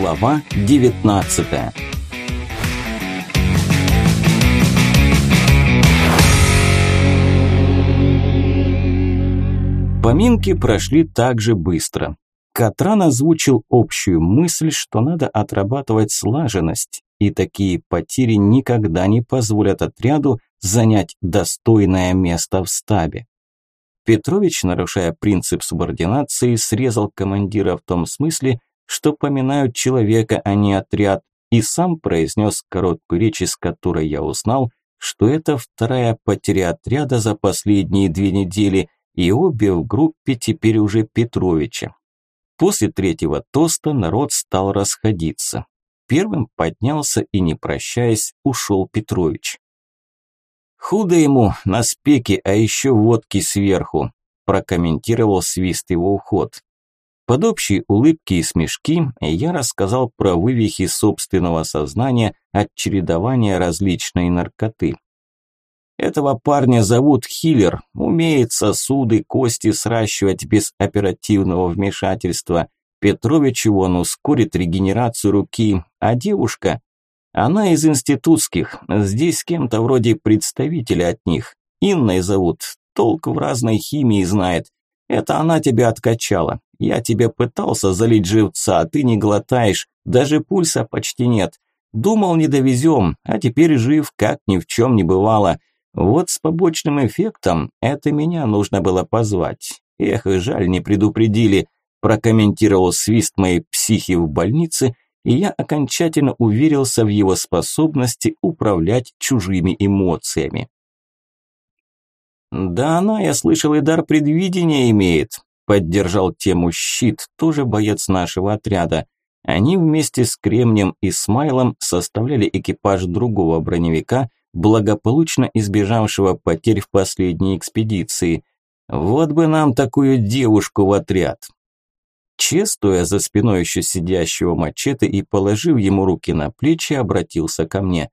Глава 19 Поминки прошли так же быстро. Катран озвучил общую мысль, что надо отрабатывать слаженность, и такие потери никогда не позволят отряду занять достойное место в стабе. Петрович, нарушая принцип субординации, срезал командира в том смысле, что поминают человека, а не отряд, и сам произнес короткую речь, из которой я узнал, что это вторая потеря отряда за последние две недели, и обе в группе теперь уже Петровича. После третьего тоста народ стал расходиться. Первым поднялся и, не прощаясь, ушел Петрович. «Худо ему на спеке, а еще водки сверху», прокомментировал свист его уход. Под общие улыбки и смешки я рассказал про вывихи собственного сознания от чередования различной наркоты. Этого парня зовут Хиллер, умеет сосуды, кости сращивать без оперативного вмешательства. Петрович он ускорит регенерацию руки, а девушка она из институтских, здесь кем-то вроде представителя от них. Инной зовут, толк в разной химии знает. Это она тебя откачала. Я тебе пытался залить живца, а ты не глотаешь, даже пульса почти нет. Думал, не довезем, а теперь жив, как ни в чем не бывало. Вот с побочным эффектом это меня нужно было позвать. Эх, жаль, не предупредили. Прокомментировал свист моей психи в больнице – и я окончательно уверился в его способности управлять чужими эмоциями. «Да она, я слышал, и дар предвидения имеет», – поддержал тему щит, тоже боец нашего отряда. Они вместе с Кремнем и Смайлом составляли экипаж другого броневика, благополучно избежавшего потерь в последней экспедиции. Вот бы нам такую девушку в отряд. Че, стоя за спиной еще сидящего мачете и положив ему руки на плечи, обратился ко мне.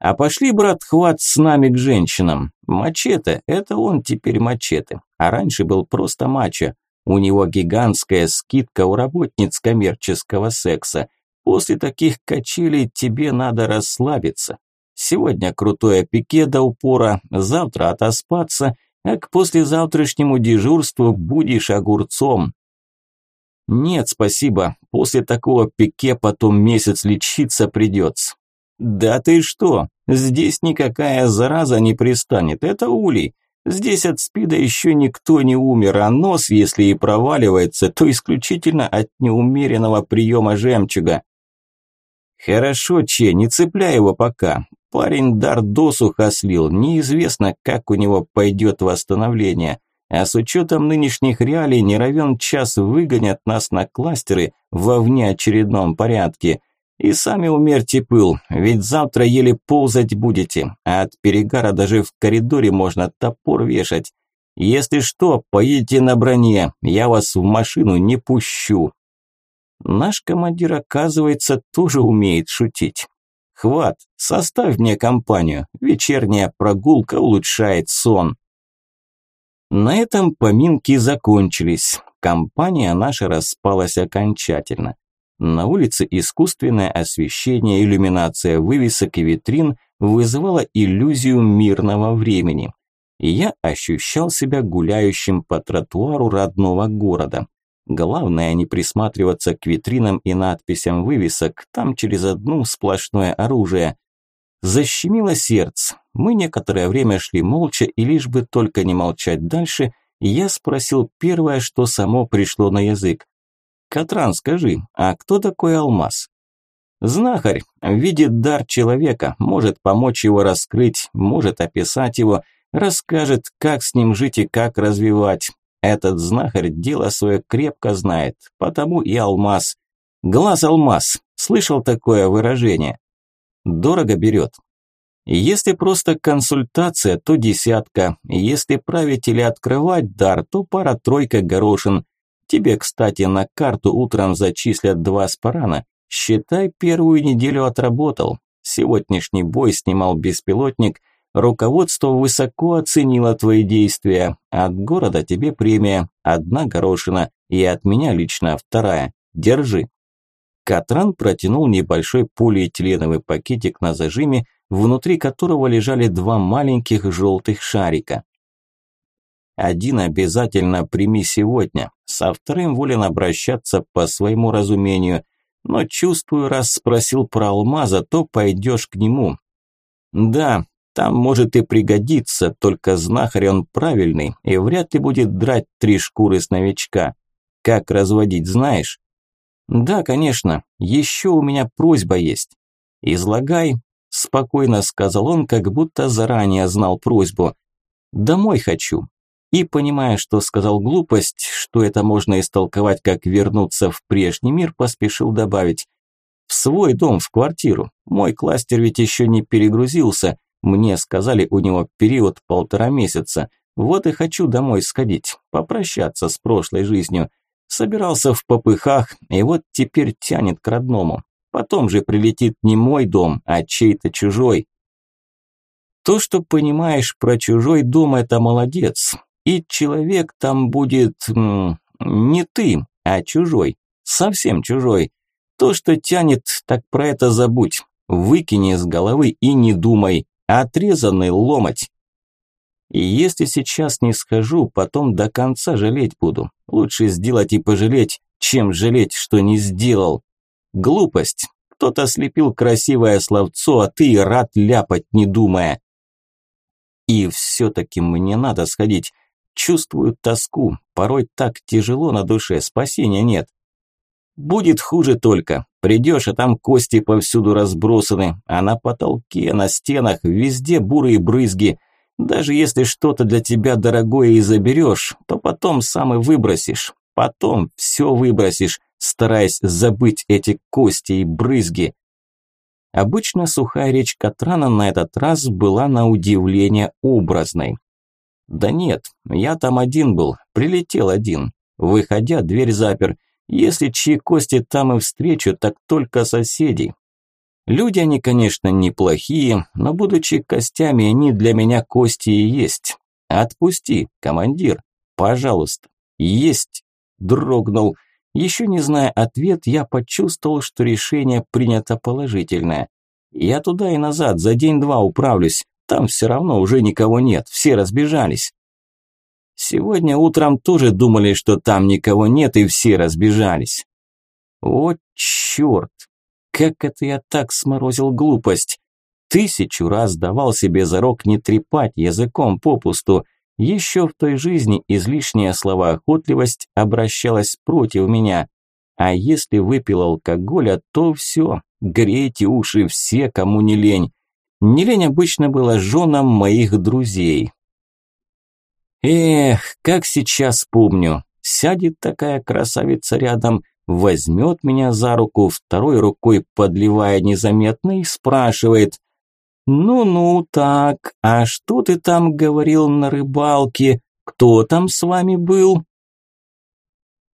«А пошли, брат, хват с нами к женщинам. Мачете – это он теперь мачете, а раньше был просто мачо. У него гигантская скидка у работниц коммерческого секса. После таких качелей тебе надо расслабиться. Сегодня крутое пике до упора, завтра отоспаться, а к послезавтрашнему дежурству будешь огурцом, «Нет, спасибо. После такого пике потом месяц лечиться придется». «Да ты что? Здесь никакая зараза не пристанет. Это улей. Здесь от спида еще никто не умер, а нос, если и проваливается, то исключительно от неумеренного приема жемчуга». «Хорошо, Че, не цепляй его пока. Парень дар досуха слил, неизвестно, как у него пойдет восстановление. А с учетом нынешних реалий не равен час выгонят нас на кластеры во внеочередном порядке. И сами умерьте пыл, ведь завтра еле ползать будете, а от перегара даже в коридоре можно топор вешать. Если что, поедете на броне, я вас в машину не пущу. Наш командир, оказывается, тоже умеет шутить. Хват, составь мне компанию, вечерняя прогулка улучшает сон. На этом поминки закончились. Компания наша распалась окончательно. На улице искусственное освещение, иллюминация вывесок и витрин вызывала иллюзию мирного времени. И я ощущал себя гуляющим по тротуару родного города. Главное не присматриваться к витринам и надписям вывесок, там через одну сплошное оружие. Защемило сердце. Мы некоторое время шли молча, и лишь бы только не молчать дальше, я спросил первое, что само пришло на язык. «Катран, скажи, а кто такой алмаз?» «Знахарь. Видит дар человека, может помочь его раскрыть, может описать его, расскажет, как с ним жить и как развивать. Этот знахарь дело свое крепко знает, потому и алмаз. Глаз алмаз. Слышал такое выражение? Дорого берет. Если просто консультация, то десятка. Если править или открывать дар, то пара-тройка горошин. Тебе, кстати, на карту утром зачислят два спарана. Считай, первую неделю отработал. Сегодняшний бой снимал беспилотник. Руководство высоко оценило твои действия. От города тебе премия, одна горошина, и от меня лично вторая. Держи. Катран протянул небольшой полиэтиленовый пакетик на зажиме, внутри которого лежали два маленьких желтых шарика. Один обязательно прими сегодня, со вторым волен обращаться по своему разумению, но чувствую, раз спросил про алмаза, то пойдешь к нему. Да, там может и пригодиться, только знахарь он правильный и вряд ли будет драть три шкуры с новичка. Как разводить, знаешь? Да, конечно, еще у меня просьба есть. Излагай, спокойно сказал он, как будто заранее знал просьбу. Домой хочу. И понимая, что сказал глупость, что это можно истолковать как вернуться в прежний мир, поспешил добавить. В свой дом, в квартиру. Мой кластер ведь еще не перегрузился. Мне сказали, у него период полтора месяца. Вот и хочу домой сходить, попрощаться с прошлой жизнью. Собирался в попыхах, и вот теперь тянет к родному. Потом же прилетит не мой дом, а чей-то чужой. То, что понимаешь про чужой дом, это молодец. И человек там будет не ты, а чужой. Совсем чужой. То, что тянет, так про это забудь. Выкини из головы и не думай. Отрезанный ломать. И если сейчас не схожу, потом до конца жалеть буду. Лучше сделать и пожалеть, чем жалеть, что не сделал. Глупость. Кто-то слепил красивое словцо, а ты рад ляпать, не думая. И все-таки мне надо сходить. Чувствую тоску. Порой так тяжело на душе, спасения нет. Будет хуже только. Придешь, а там кости повсюду разбросаны, а на потолке, на стенах, везде бурые брызги – даже если что-то для тебя дорогое и заберешь, то потом сам и выбросишь. Потом все выбросишь, стараясь забыть эти кости и брызги. Обычно сухая речь Катрана на этот раз была на удивление образной. Да нет, я там один был, прилетел один. Выходя, дверь запер. Если чьи кости там и встречу, так только соседей. Люди они, конечно, неплохие, но будучи костями, они для меня кости и есть. Отпусти, командир, пожалуйста. Есть. Дрогнул. Еще не зная ответ, я почувствовал, что решение принято положительное. Я туда и назад за день-два управлюсь. Там все равно уже никого нет, все разбежались. Сегодня утром тоже думали, что там никого нет, и все разбежались. О, черт! Как это я так сморозил глупость? Тысячу раз давал себе зарок не трепать языком попусту. Еще в той жизни излишняя словоохотливость обращалась против меня. А если выпил алкоголя, то все, грейте уши все, кому не лень. Не лень обычно было женам моих друзей. Эх, как сейчас помню, сядет такая красавица рядом – возьмет меня за руку, второй рукой подливая незаметно и спрашивает «Ну-ну, так, а что ты там говорил на рыбалке? Кто там с вами был?»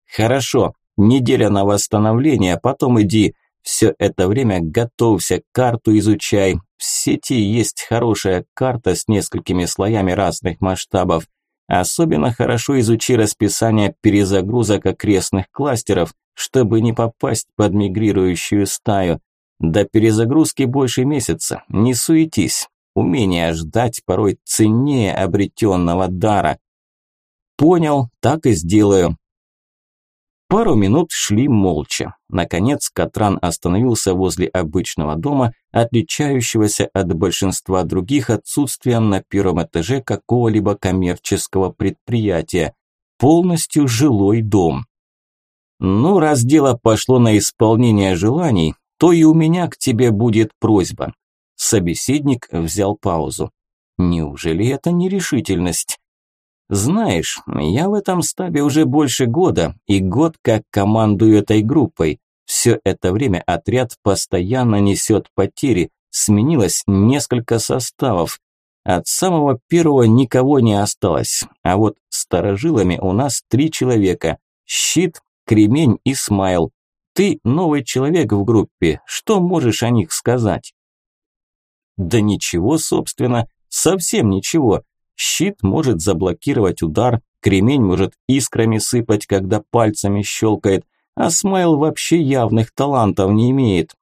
«Хорошо, неделя на восстановление, потом иди. Все это время готовься, карту изучай. В сети есть хорошая карта с несколькими слоями разных масштабов. Особенно хорошо изучи расписание перезагрузок окрестных кластеров, чтобы не попасть под мигрирующую стаю. До перезагрузки больше месяца, не суетись. Умение ждать порой ценнее обретенного дара. Понял, так и сделаю. Пару минут шли молча. Наконец Катран остановился возле обычного дома, отличающегося от большинства других отсутствием на первом этаже какого-либо коммерческого предприятия. Полностью жилой дом. Ну, раз дело пошло на исполнение желаний, то и у меня к тебе будет просьба. Собеседник взял паузу. Неужели это нерешительность? Знаешь, я в этом стабе уже больше года, и год как командую этой группой. Все это время отряд постоянно несет потери, сменилось несколько составов. От самого первого никого не осталось, а вот старожилами у нас три человека. Щит, Кремень и Смайл. Ты новый человек в группе, что можешь о них сказать? Да ничего, собственно, совсем ничего. Щит может заблокировать удар, кремень может искрами сыпать, когда пальцами щелкает, а Смайл вообще явных талантов не имеет.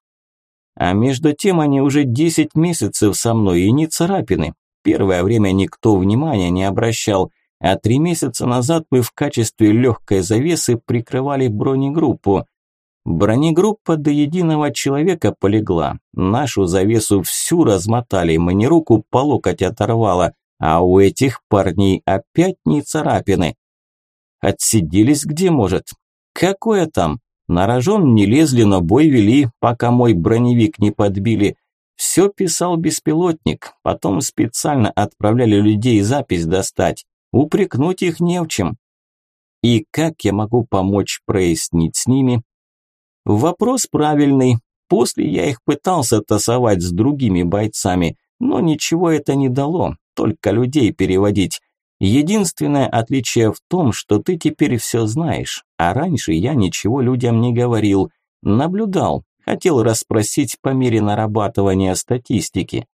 А между тем они уже 10 месяцев со мной и не царапины. Первое время никто внимания не обращал, а три месяца назад мы в качестве легкой завесы прикрывали бронегруппу. Бронегруппа до единого человека полегла. Нашу завесу всю размотали, мне руку по локоть оторвало, а у этих парней опять не царапины. Отсиделись где может. Какое там? На рожон не лезли, но бой вели, пока мой броневик не подбили. Все писал беспилотник, потом специально отправляли людей запись достать. Упрекнуть их не в чем. И как я могу помочь прояснить с ними? Вопрос правильный. После я их пытался тасовать с другими бойцами, но ничего это не дало, только людей переводить. Единственное отличие в том, что ты теперь все знаешь, а раньше я ничего людям не говорил, наблюдал, хотел расспросить по мере нарабатывания статистики.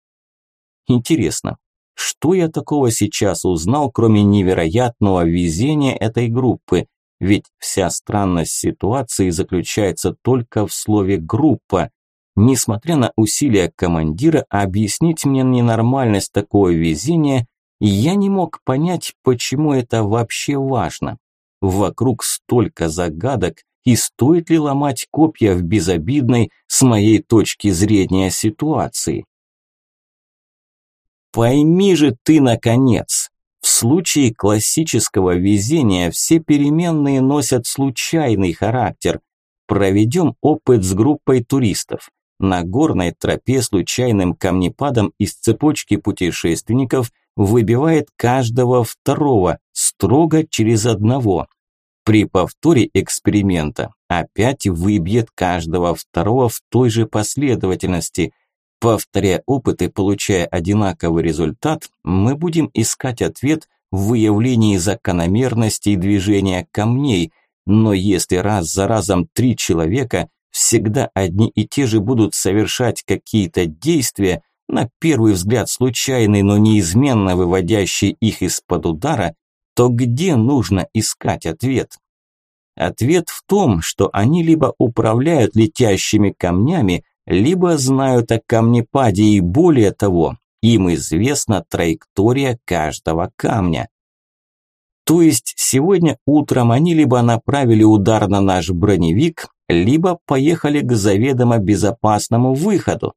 Интересно, что я такого сейчас узнал, кроме невероятного везения этой группы? Ведь вся странность ситуации заключается только в слове «группа». Несмотря на усилия командира объяснить мне ненормальность такого везения, я не мог понять, почему это вообще важно. Вокруг столько загадок, и стоит ли ломать копья в безобидной, с моей точки зрения, ситуации? Пойми же ты, наконец, в случае классического везения все переменные носят случайный характер. Проведем опыт с группой туристов. На горной тропе случайным камнепадом из цепочки путешественников выбивает каждого второго, строго через одного. При повторе эксперимента опять выбьет каждого второго в той же последовательности. Повторяя опыты, получая одинаковый результат, мы будем искать ответ в выявлении закономерностей движения камней, но если раз за разом три человека всегда одни и те же будут совершать какие-то действия, на первый взгляд случайные, но неизменно выводящие их из-под удара, то где нужно искать ответ? Ответ в том, что они либо управляют летящими камнями, либо знают о камнепаде и более того, им известна траектория каждого камня. То есть сегодня утром они либо направили удар на наш броневик, либо поехали к заведомо безопасному выходу.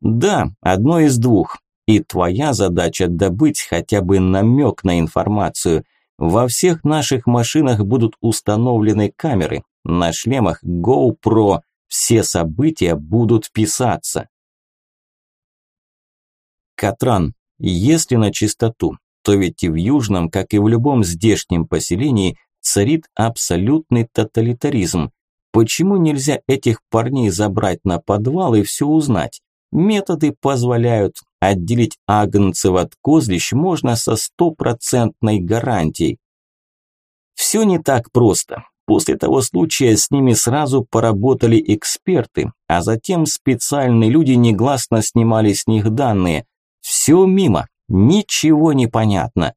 Да, одно из двух. И твоя задача добыть хотя бы намек на информацию. Во всех наших машинах будут установлены камеры, на шлемах GoPro, все события будут писаться. Катран, если на чистоту, то ведь и в Южном, как и в любом здешнем поселении, царит абсолютный тоталитаризм. Почему нельзя этих парней забрать на подвал и все узнать? Методы позволяют. Отделить агнцев от козлищ можно со стопроцентной гарантией. Все не так просто. После того случая с ними сразу поработали эксперты, а затем специальные люди негласно снимали с них данные. Все мимо, ничего не понятно.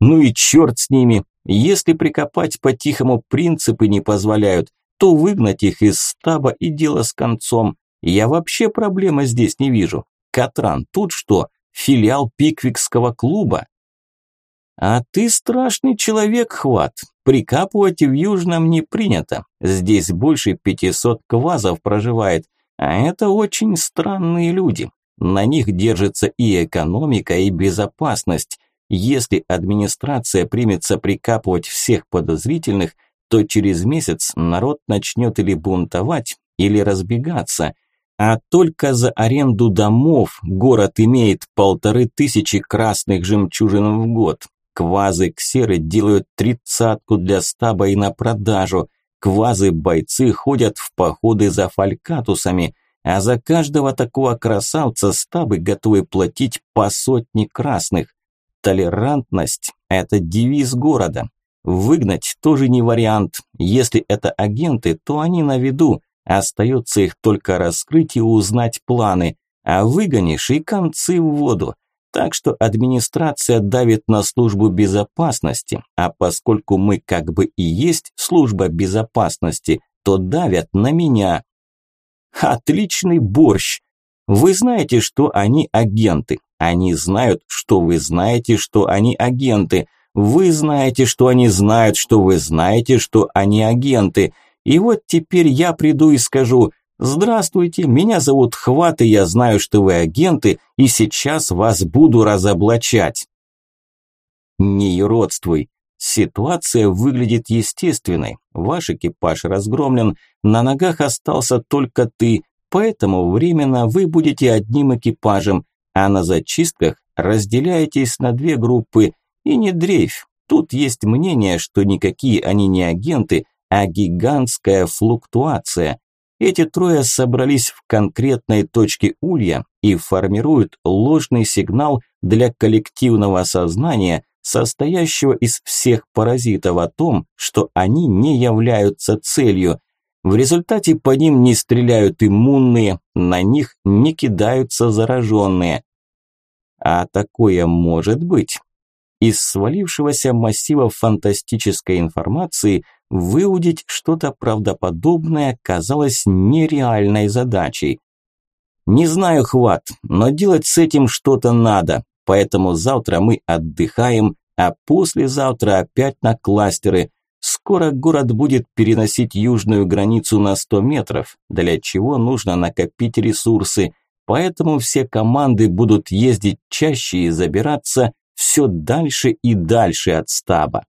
Ну и черт с ними, если прикопать по-тихому принципы не позволяют, то выгнать их из стаба и дело с концом. Я вообще проблемы здесь не вижу. Катран, тут что, филиал Пиквикского клуба? А ты страшный человек, Хват. Прикапывать в Южном не принято. Здесь больше 500 квазов проживает, а это очень странные люди. На них держится и экономика, и безопасность. Если администрация примется прикапывать всех подозрительных, то через месяц народ начнет или бунтовать, или разбегаться. А только за аренду домов город имеет полторы тысячи красных жемчужин в год. Квазы-ксеры делают тридцатку для стаба и на продажу. Квазы-бойцы ходят в походы за фалькатусами, а за каждого такого красавца стабы готовы платить по сотне красных. Толерантность – это девиз города. Выгнать тоже не вариант. Если это агенты, то они на виду, Остается их только раскрыть и узнать планы. А выгонишь и концы в воду. Так что администрация давит на службу безопасности, а поскольку мы как бы и есть служба безопасности, то давят на меня. Отличный борщ. Вы знаете, что они агенты. Они знают, что вы знаете, что они агенты. Вы знаете, что они знают, что вы знаете, что они агенты. И вот теперь я приду и скажу «Здравствуйте, меня зовут Хват, и я знаю, что вы агенты, и сейчас вас буду разоблачать». Не юродствуй. Ситуация выглядит естественной. Ваш экипаж разгромлен, на ногах остался только ты, поэтому временно вы будете одним экипажем, а на зачистках разделяетесь на две группы. И не дрейфь, тут есть мнение, что никакие они не агенты, а гигантская флуктуация. Эти трое собрались в конкретной точке улья и формируют ложный сигнал для коллективного сознания, состоящего из всех паразитов о том, что они не являются целью. В результате по ним не стреляют иммунные, на них не кидаются зараженные. А такое может быть. Из свалившегося массива фантастической информации выудить что-то правдоподобное казалось нереальной задачей. Не знаю, хват, но делать с этим что-то надо, поэтому завтра мы отдыхаем, а послезавтра опять на кластеры. Скоро город будет переносить южную границу на 100 метров, для чего нужно накопить ресурсы, поэтому все команды будут ездить чаще и забираться все дальше и дальше от стаба.